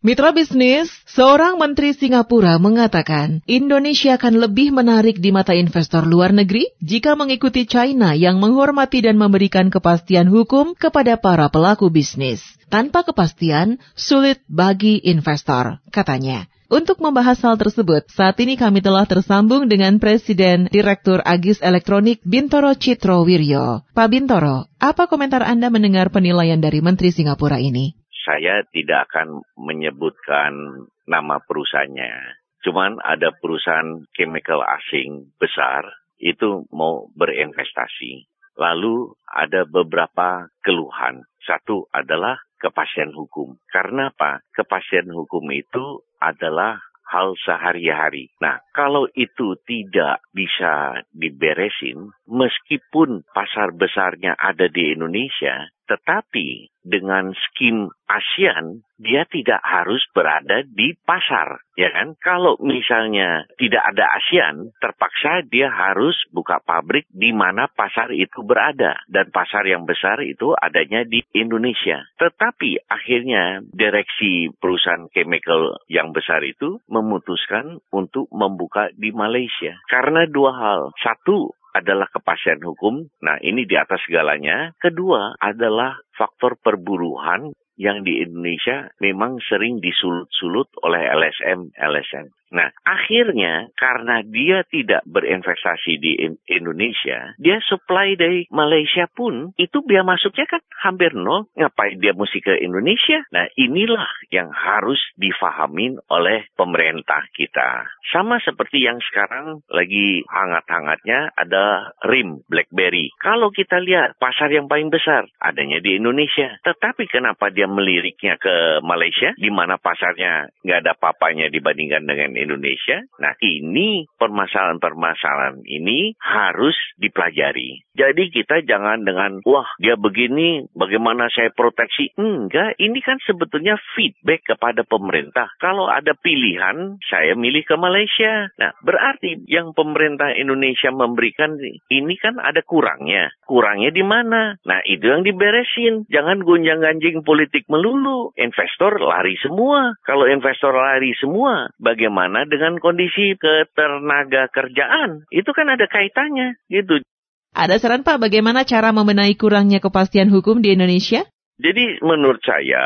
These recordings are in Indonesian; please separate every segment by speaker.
Speaker 1: Mitra bisnis, seorang menteri Singapura mengatakan Indonesia akan lebih menarik di mata investor luar negeri jika mengikuti China yang menghormati dan memberikan kepastian hukum kepada para pelaku bisnis. Tanpa kepastian, sulit bagi investor, katanya. Untuk membahas hal tersebut, saat ini kami telah tersambung dengan Presiden Direktur Agis Elektronik Bintoro Citro Wiryo. Pak Bintoro, apa komentar Anda mendengar penilaian dari Menteri Singapura ini?
Speaker 2: Saya tidak akan menyebutkan nama perusahaannya. Cuman ada perusahaan chemical asing besar itu mau berinvestasi. Lalu ada beberapa keluhan. Satu adalah kepastian hukum. Karena apa? Kepastian hukum itu adalah hal sehari-hari. Nah, kalau itu tidak bisa diberesin, meskipun pasar besarnya ada di Indonesia, tetapi dengan skim ASEAN, dia tidak harus berada di pasar, ya kan? Kalau misalnya tidak ada ASEAN, terpaksa dia harus buka pabrik di mana pasar itu berada. Dan pasar yang besar itu adanya di Indonesia. Tetapi akhirnya direksi perusahaan chemical yang besar itu memutuskan untuk membuka di Malaysia. Karena dua hal. Satu, adalah kepastian hukum. Nah, ini di atas segalanya. Kedua adalah faktor perburuhan yang di Indonesia memang sering disulut-sulut oleh LSM, LSM. Nah, akhirnya karena dia tidak berinvestasi di Indonesia, dia supply dari Malaysia pun itu biaya masuknya kan hampir nol. Ngapain dia mesti ke Indonesia? Nah, inilah yang harus difahamin oleh pemerintah kita. Sama seperti yang sekarang lagi hangat-hangatnya ada RIM BlackBerry. Kalau kita lihat pasar yang paling besar adanya di Indonesia. Tetapi kenapa dia meliriknya ke Malaysia di mana pasarnya nggak ada papanya dibandingkan dengan Indonesia. Nah, ini permasalahan-permasalahan ini harus dipelajari. Jadi kita jangan dengan, wah dia begini, bagaimana saya proteksi. Enggak, ini kan sebetulnya feedback kepada pemerintah. Kalau ada pilihan, saya milih ke Malaysia. Nah, berarti yang pemerintah Indonesia memberikan ini kan ada kurangnya. Kurangnya di mana? Nah, itu yang diberesin. Jangan gonjang-ganjing politik melulu. Investor lari semua. Kalau investor lari semua, bagaimana bagaimana dengan kondisi ketenaga kerjaan? Itu kan ada kaitannya gitu.
Speaker 1: Ada saran Pak bagaimana cara membenahi kurangnya kepastian hukum di Indonesia?
Speaker 2: Jadi menurut saya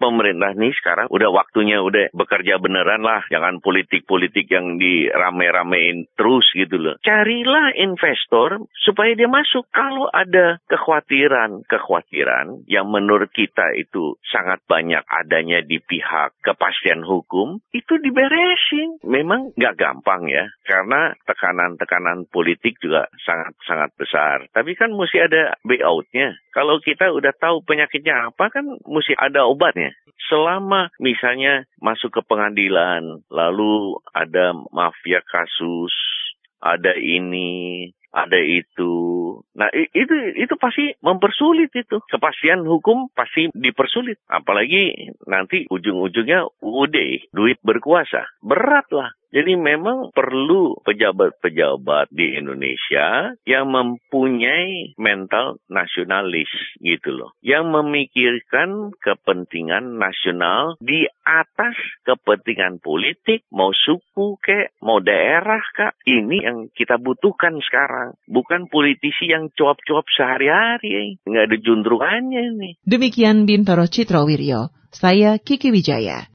Speaker 2: pemerintah nih sekarang udah waktunya udah bekerja beneran lah. Jangan politik-politik yang dirame-ramein terus gitu loh. Carilah investor supaya dia masuk. Kalau ada kekhawatiran-kekhawatiran yang menurut kita itu sangat banyak adanya di pihak kepastian hukum, itu diberesin. Memang nggak gampang ya. Karena tekanan-tekanan politik juga sangat-sangat besar. Tapi kan mesti ada buyout-nya. Kalau kita udah tahu penyakitnya apa kan mesti ada obatnya. Selama misalnya masuk ke pengadilan, lalu ada mafia kasus, ada ini, ada itu. Nah, itu itu pasti mempersulit itu. Kepastian hukum pasti dipersulit. Apalagi nanti ujung-ujungnya UUD, duit berkuasa. Berat lah. Jadi memang perlu pejabat-pejabat di Indonesia yang mempunyai mental nasionalis gitu loh. Yang memikirkan kepentingan nasional di atas kepentingan politik, mau suku kek, mau daerah kak. Ini yang kita butuhkan sekarang. Bukan politisi yang cuap-cuap sehari-hari. Nggak ada jundrungannya ini.
Speaker 1: Demikian Bintoro Citro Wiryo. Saya Kiki Wijaya.